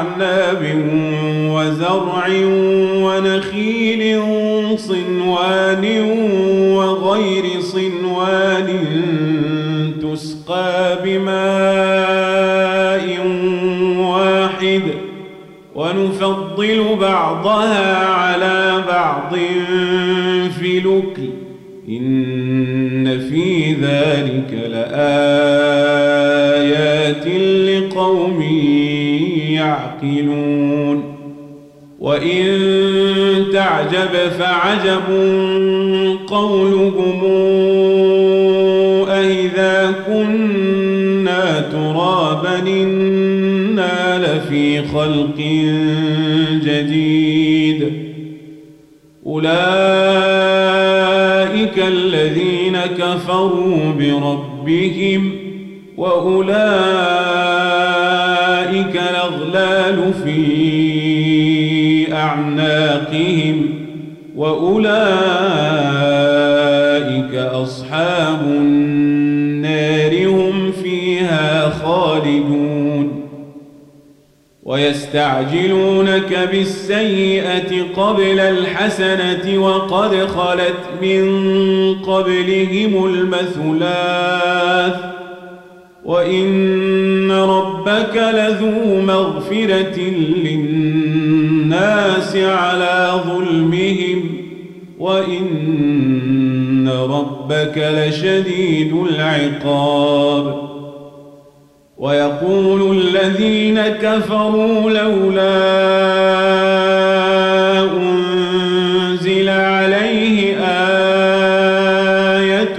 أعناب وزرع ونخيل صنوان وغير صنوان تسقى بماء واحد ونفضل بعضها على بعض في لكل إن وإن تعجب فعجب قولهم أئذا كنا ترابا إنا لفي خلق جديد أولئك الذين كفروا بربهم وأولئك أعناقهم وأولئك أصحاب النار هم فيها خالدون ويستعجلونك بالسيئة قبل الحسنة وقد خلت من قبلهم المثلات وإن ربك لذو مغفرة للناس على ظلمهم وإن ربك لشديد العقاب. ويقول الذين كفروا لولا أنزل عليه آية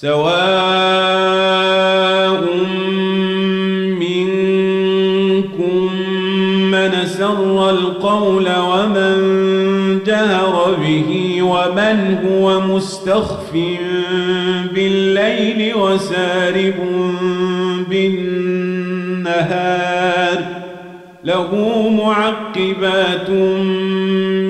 سواء منكم من سر القول ومن جهر به ومن هو مستخف بالليل وسارب بالنهار له معقبات من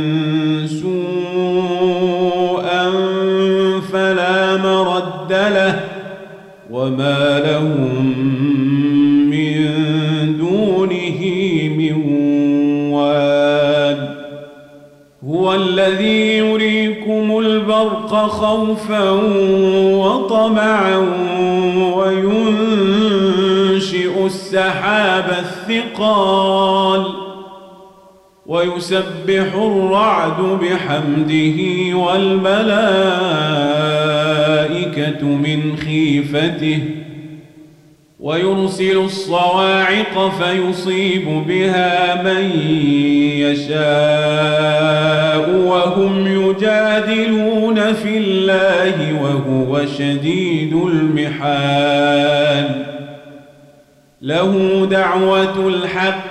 وما لهم من دونه من وال. هو الذي يريكم البرق خوفا وطمعا وينشئ السحاب الثقال. ويسبح الرعد بحمده والملائكة من خيفته ويرسل الصواعق فيصيب بها من يشاء وهم يجادلون في الله وهو شديد المحال له دعوة الحق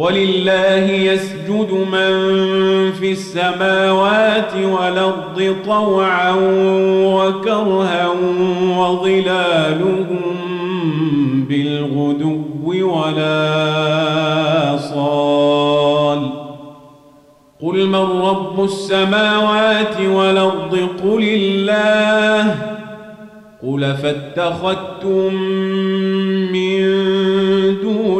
ولله يسجد من في السماوات والأرض طوعا وكرها وظلالهم بالغدو ولا صال. قل من رب السماوات والأرض؟ قل الله. قل فاتخذتم من دونه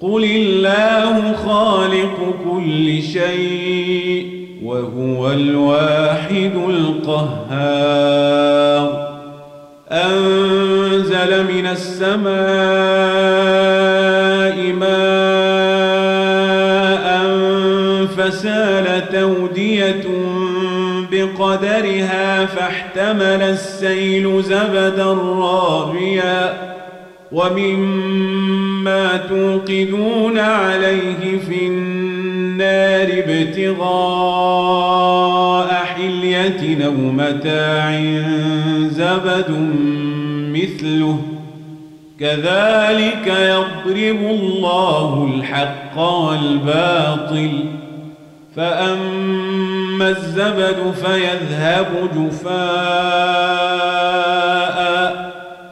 قل الله خالق كل شيء وهو الواحد القهار أنزل من السماء ماء فسال تودية بقدرها فاحتمل السيل زبدا رابيا ومما توقدون عليه في النار ابتغاء حلية أو متاع زبد مثله كذلك يضرب الله الحق والباطل. فأما الزبد فيذهب جفاء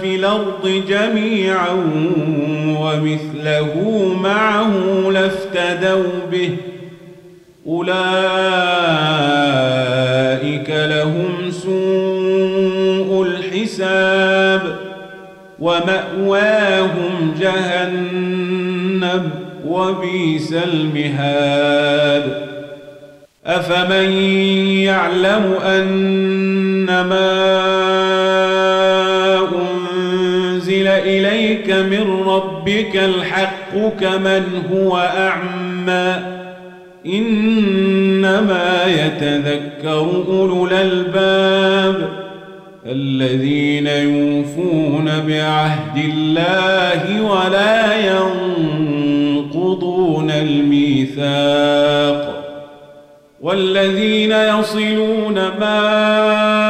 في الأرض جميعا ومثله معه لافتدوا به. أولئك لهم سوء الحساب ومأواهم جهنم وبئس المهاد. أفمن يعلم أنما ربك الحق كمن هو أعمى. إنما يتذكر أولو الألباب الذين يوفون بعهد الله ولا ينقضون الميثاق والذين يصلون ما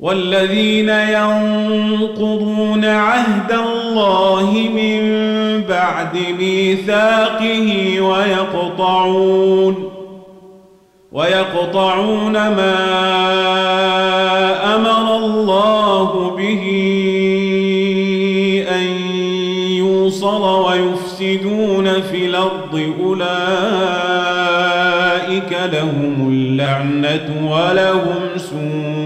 والذين ينقضون عهد الله من بعد ميثاقه ويقطعون ويقطعون ما أمر الله به أن يوصل ويفسدون في الأرض أولئك لهم اللعنة ولهم سوء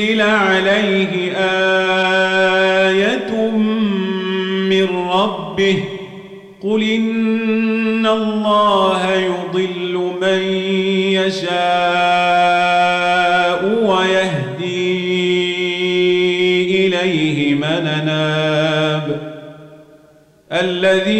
أنزل عليه آية من ربه. قل إن الله يضل من يشاء ويهدي إليه من ناب الذين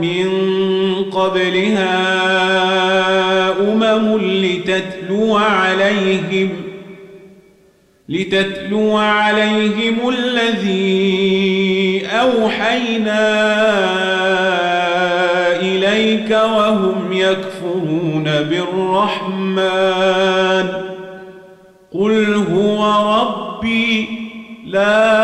من قبلها أمم لتتلو عليهم لتتلو عليهم الذي أوحينا إليك وهم يكفرون بالرحمن قل هو ربي لا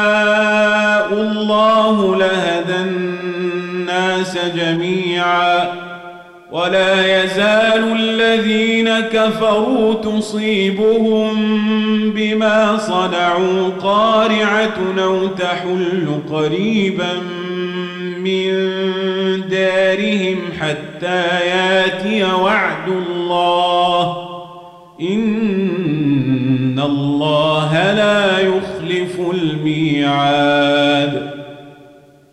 الله لهدى الناس جميعا ولا يزال الذين كفروا تصيبهم بما صنعوا قارعة أو تحل قريبا من دارهم حتى ياتي وعد الله إن الله لا يخلف الميعاد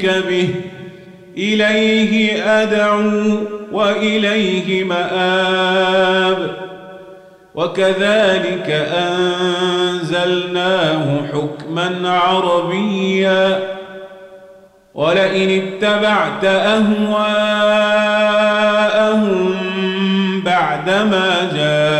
أشرك به إليه أدعو وإليه مآب. وكذلك أنزلناه حكما عربيا. ولئن اتبعت أهواءهم بعدما جاءك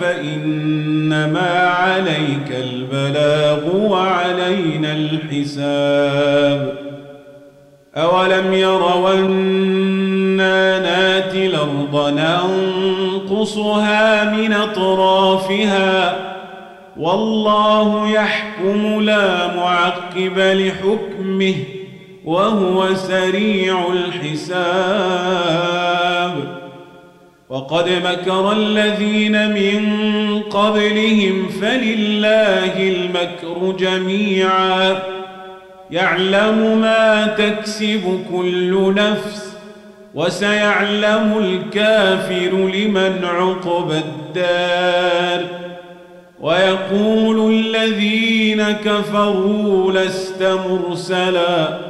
فإنما عليك البلاغ وعلينا الحساب. أولم يروا أنا ناتي الأرض ننقصها من أطرافها؟ والله يحكم لا معقب لحكمه وهو سريع الحساب. وقد مكر الذين من قبلهم فلله المكر جميعا. يعلم ما تكسب كل نفس وسيعلم الكافر لمن عقب الدار. ويقول الذين كفروا لست مرسلا.